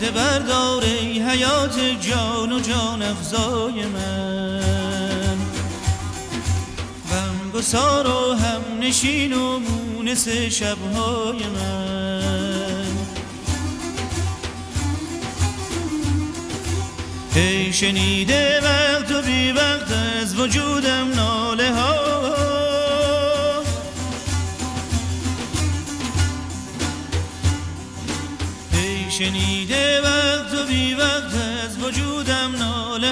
بردار ای حیات جان و جان افزای من. غم گسار و هم نشین و مونس شبهای من. ای شنیده وقت و بی وقت از وجودم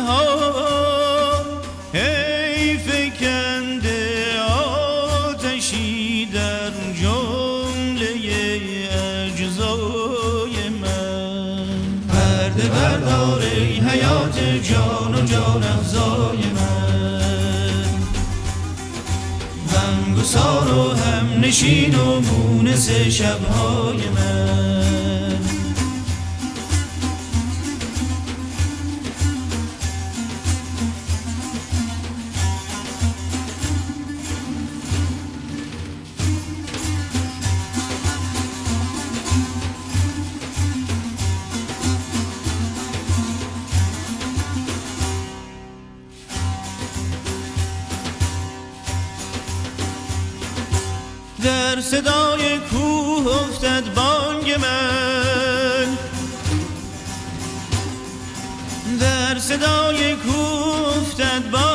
ها ای فکنده آتشی در جمله اجزای من. پرده بردار حیات جان و جان افزای من. غمگسار و هم نشین و مونس شبهای من. در صدای کوه افتد بانگ من. در صدای کوه افتد بانگ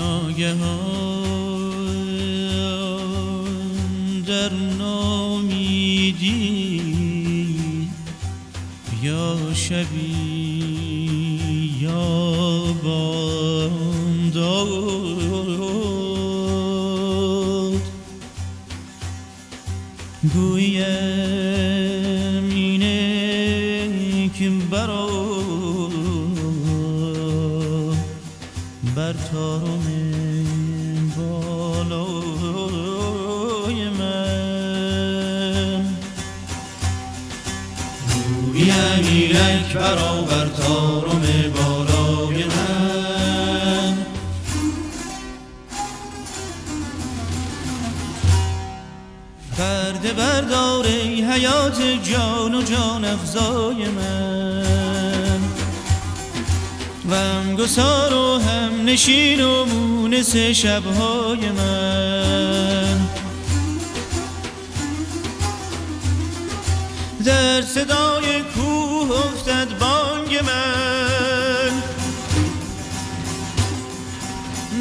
ناگهان در نامیدی یا شبی یا بامداد گویم بر تارم بالای من. گویم اینک برا بر تارم بالای من. پرده بردار ای حیات جان و جان افزای من. غم گسار و هم نشین و مونس شبهای من. در صدای کوه افتد بانگ من.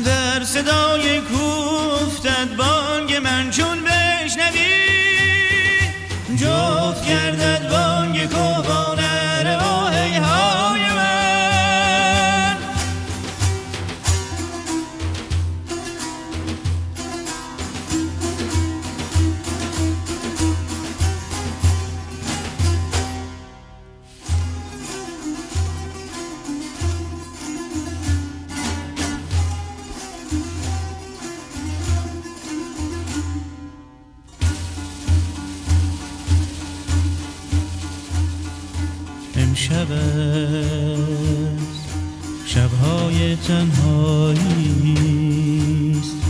در صدای کوه افتد بانگ من. چون بشنوی جفت گردد بانگ امشب است شبهای تنهاییست رحمی